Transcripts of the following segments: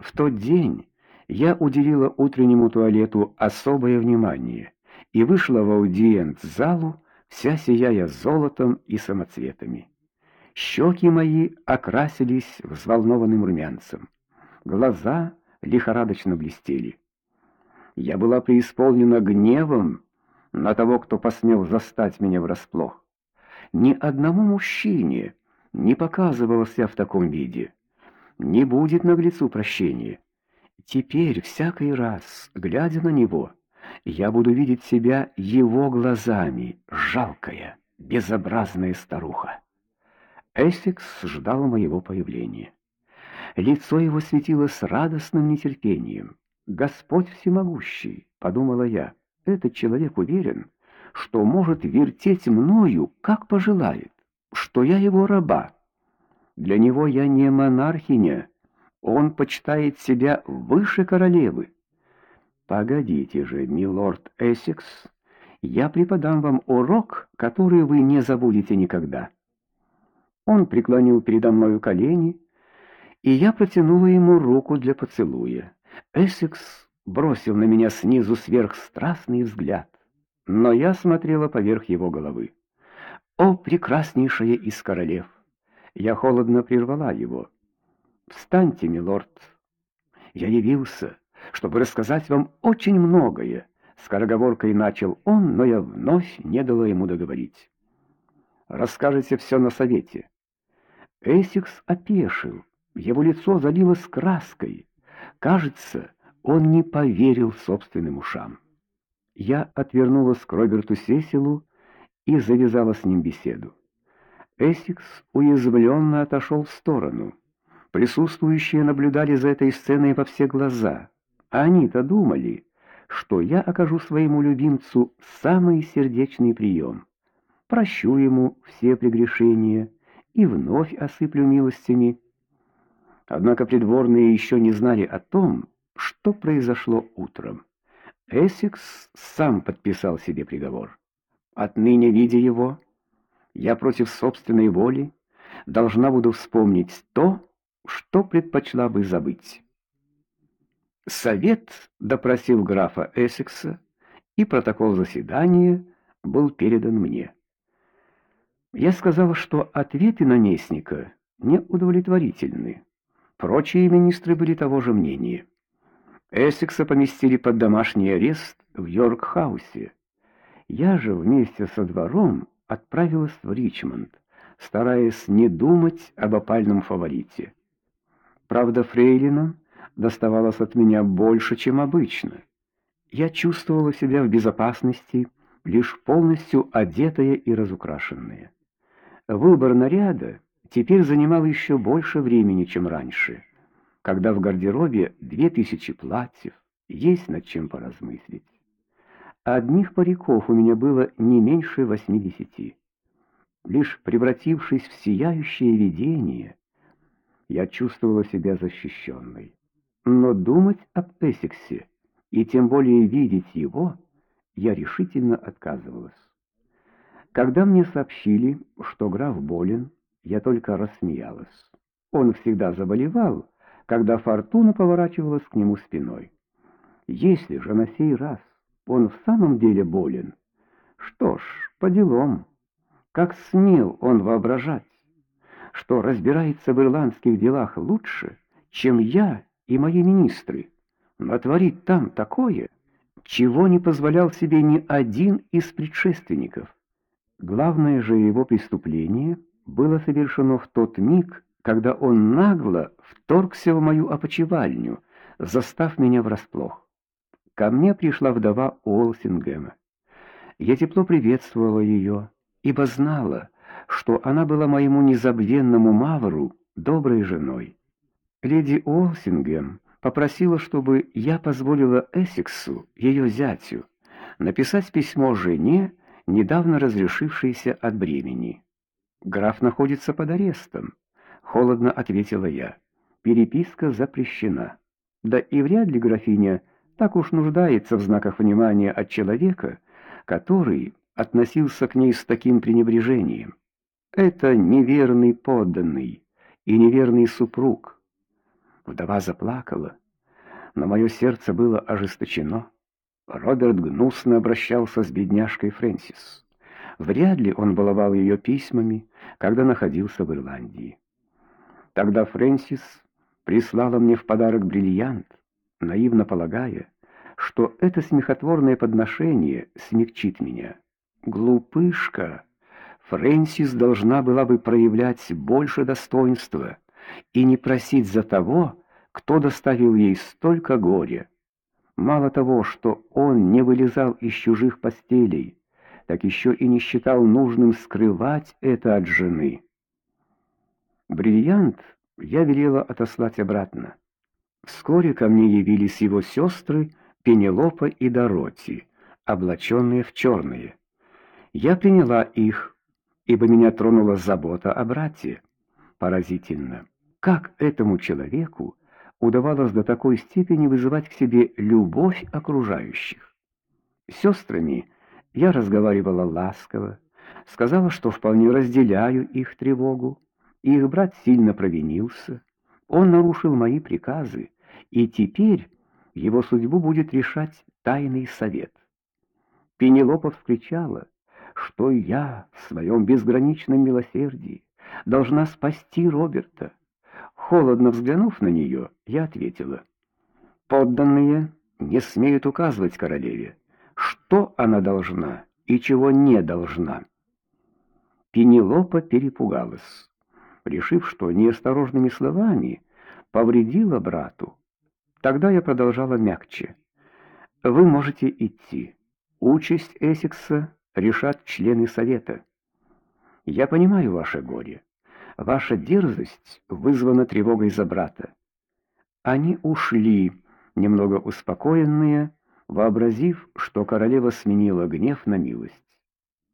В тот день я уделила утреннему туалету особое внимание и вышла в аудиент-залу, вся сияя золотом и самоцветами. Щеки мои окрасились взволнованным румянцем, глаза лихорадочно блестели. Я была преисполнена гневом на того, кто посмел застать меня врасплох. Ни одному мужчине не показывался в таком виде. Не будет наглецу прощения. Теперь всякий раз, глядя на него, я буду видеть себя его глазами, жалкая, безобразная старуха. Эссекс ждал моего появления. Лицо его светилось радостным нетерпением. Господь всемогущий, подумала я. Этот человек уверен, что может вертеть мною, как пожелает, что я его раба. Для него я не монархиня. Он почитает себя выше королевы. Погодите же, милорд Эссекс, я преподам вам урок, который вы не забудете никогда. Он преклонил передо мною колени, и я протянула ему руку для поцелуя. Эссекс бросил на меня снизу сверх страстный взгляд, но я смотрела поверх его головы. О, прекраснейшая из королев! Я холодно прервала его. Встаньте, милорд. Я явился, чтобы рассказать вам очень многое. Скороговоркой начал он, но я вновь не дала ему договорить. Расскажете все на совете. Эссекс опешил. Его лицо залилось краской. Кажется, он не поверил собственным ушам. Я отвернулась к Роберту Сесилу и завязала с ним беседу. Эссекс уязвленно отошел в сторону. Присутствующие наблюдали за этой сценой во все глаза. Они-то думали, что я окажу своему любимцу самый сердечный прием. Прощу ему все прегрешения и вновь осыплю милостями. Однако придворные еще не знали о том, что произошло утром. Эссекс сам подписал себе приговор. Отныне, видя его, я против собственной воли должна буду вспомнить то, что предпочла бы забыть. Совет допросил графа Эссекса, и протокол заседания был передан мне. Я сказала, что ответы наместника неудовлетворительны. Прочие министры были того же мнения. Эссекса поместили под домашний арест в Йорк-хаусе. Я же вместе со двором отправилась в Ричмонд, стараясь не думать об опальном фаворите. Правда, фрейлинам доставалось от меня больше, чем обычно. Я чувствовала себя в безопасности, лишь полностью одетая и разукрашенная. Выбор наряда теперь занимал еще больше времени, чем раньше, когда в гардеробе две тысячи платьев, есть над чем поразмыслить. Одних париков у меня было не меньше восьмидесяти. Лишь превратившись в сияющее видение, я чувствовала себя защищенной. Но думать об Эссексе и тем более видеть его я решительно отказывалась. Когда мне сообщили, что граф болен, я только рассмеялась. Он всегда заболевал, когда фортуна поворачивалась к нему спиной. Если же на сей раз он в самом деле болен, что ж, по делам. Как смел он воображать, что разбирается в ирландских делах лучше, чем я и мои министры, натворить там такое, чего не позволял себе ни один из предшественников. Главное же его преступление — было совершено в тот миг, когда он нагло вторгся в мою опочивальню, застав меня врасплох. Ко мне пришла вдова Уолсингема. Я тепло приветствовала ее, ибо знала, что она была моему незабвенному Мавру доброй женой. Леди Уолсингем попросила, чтобы я позволила Эссексу, ее зятю, написать письмо жене, недавно разрешившейся от бремени. Граф находится под арестом, холодно ответила я. Переписка запрещена. Да и вряд ли графиня так уж нуждается в знаках внимания от человека, который относился к ней с таким пренебрежением. Это неверный подданный и неверный супруг. Вдова заплакала, но мое сердце было ожесточено. Роберт гнусно обращался с бедняжкой Фрэнсис. Вряд ли он баловал ее письмами, когда находился в Ирландии. Тогда Фрэнсис прислала мне в подарок бриллиант, наивно полагая, что это смехотворное подношение смягчит меня. Глупышка! Фрэнсис должна была бы проявлять больше достоинства и не просить за того, кто доставил ей столько горя. Мало того, что он не вылезал из чужих постелей, так еще и не считал нужным скрывать это от жены. Бриллиант я велела отослать обратно. Вскоре ко мне явились его сестры Пенелопа и Дороти, облаченные в черные. Я приняла их, ибо меня тронула забота о брате. Поразительно, как этому человеку удавалось до такой степени вызывать к себе любовь окружающих. С сестрами я разговаривала ласково, сказала, что вполне разделяю их тревогу. Их брат сильно провинился, он нарушил мои приказы, и теперь его судьбу будет решать тайный совет. Пенелопа вскричала, что я в своем безграничном милосердии должна спасти Роберта. Холодно взглянув на нее, я ответила: "Подданные не смеют указывать королеве, что она должна и чего не должна". Пенелопа перепугалась решив, что неосторожными словами повредила брату. Тогда я продолжала мягче. Вы можете идти. Участь Эссекса решат члены совета. Я понимаю ваше горе. Ваша дерзость вызвана тревогой за брата. Они ушли, немного успокоенные, вообразив, что королева сменила гнев на милость.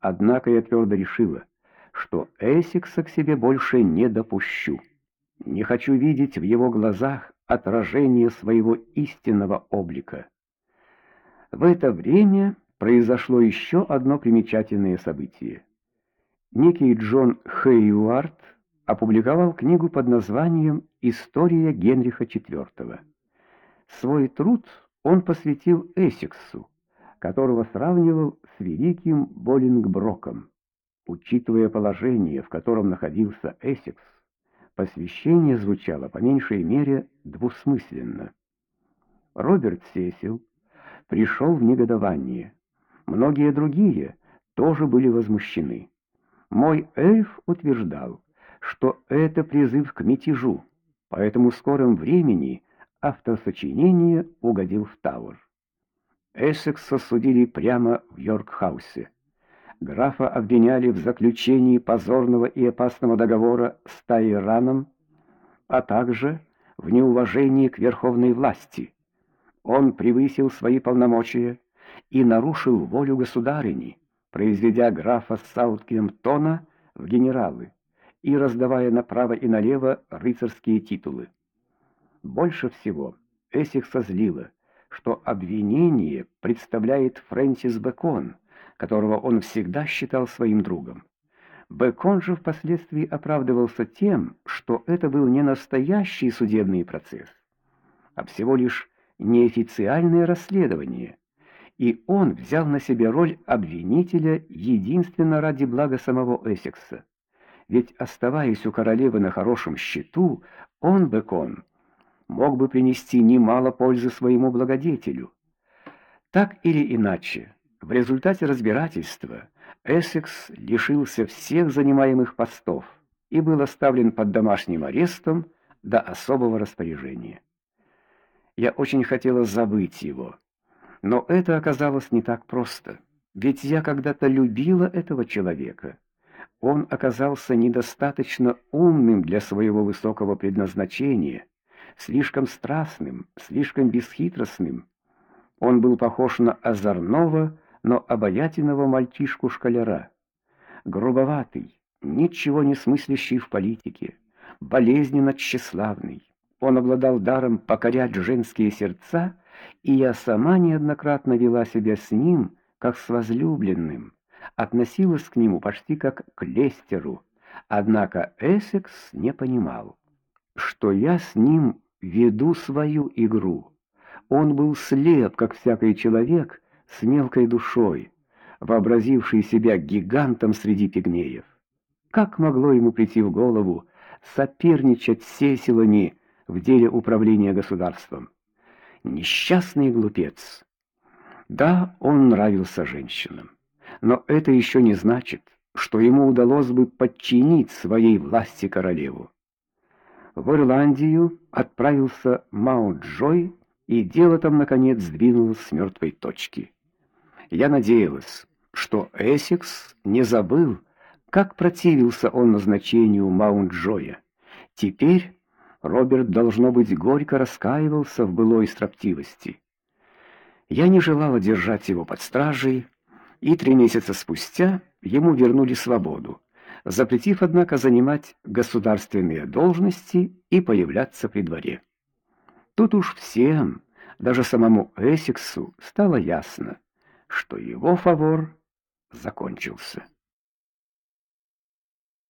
Однако я твердо решила, что Эссекса к себе больше не допущу. Не хочу видеть в его глазах отражение своего истинного облика. В это время произошло еще одно примечательное событие. Некий Джон Хейуард опубликовал книгу под названием История Генриха IV. Свой труд он посвятил Эссексу, которого сравнивал с великим Болингброком. Учитывая положение, в котором находился Эссекс, посвящение звучало по меньшей мере двусмысленно. Роберт Сесил пришел в негодование. Многие другие тоже были возмущены. Мой эльф утверждал, что это призыв к мятежу, поэтому в скором времени автор сочинения угодил в Тауэр. Эссекса судили прямо в Йоркхаусе графа обвиняли в заключении позорного и опасного договора с Тайраном, а также в неуважении к верховной власти. Он превысил свои полномочия и нарушил волю государыни, произведя графа Саутгемптона в генералы и раздавая направо и налево рыцарские титулы. Больше всего Эссекса злило, что обвинение представляет Фрэнсис Бэкон, которого он всегда считал своим другом. Бэкон же впоследствии оправдывался тем, что это был не настоящий судебный процесс, а всего лишь неофициальное расследование, и он взял на себя роль обвинителя единственно ради блага самого Эссекса. Ведь оставаясь у королевы на хорошем счету, он, Бэкон, мог бы принести немало пользы своему благодетелю. Так или иначе, в результате разбирательства Эссекс лишился всех занимаемых постов и был оставлен под домашним арестом до особого распоряжения. Я очень хотела забыть его, но это оказалось не так просто. Ведь я когда-то любила этого человека. Он оказался недостаточно умным для своего высокого предназначения, слишком страстным, слишком бесхитростным. Он был похож на озорного, но обаятельного мальчишку-школяра. Грубоватый, ничего не смыслящий в политике, болезненно тщеславный. Он обладал даром покорять женские сердца, и я сама неоднократно вела себя с ним, как с возлюбленным, относилась к нему почти как к Лестеру. Однако Эссекс не понимал, что я с ним веду свою игру. Он был слеп, как всякий человек с мелкой душой, вообразивший себя гигантом среди пигмеев. Как могло ему прийти в голову соперничать с сесилами в деле управления государством? Несчастный глупец. Да, он нравился женщинам, но это еще не значит, что ему удалось бы подчинить своей власти королеву. В Ирландию отправился Маунт-Джой, и дело там наконец сдвинулось с мертвой точки. Я надеялась, что Эссекс не забыл, как противился он назначению Маунт-Джоя. Теперь Роберт должно быть горько раскаивался в былой строптивости. Я не желала держать его под стражей, и три месяца спустя ему вернули свободу, запретив однако занимать государственные должности и появляться при дворе. Тут уж всем, даже самому Эссексу, стало ясно, что его фавор закончился.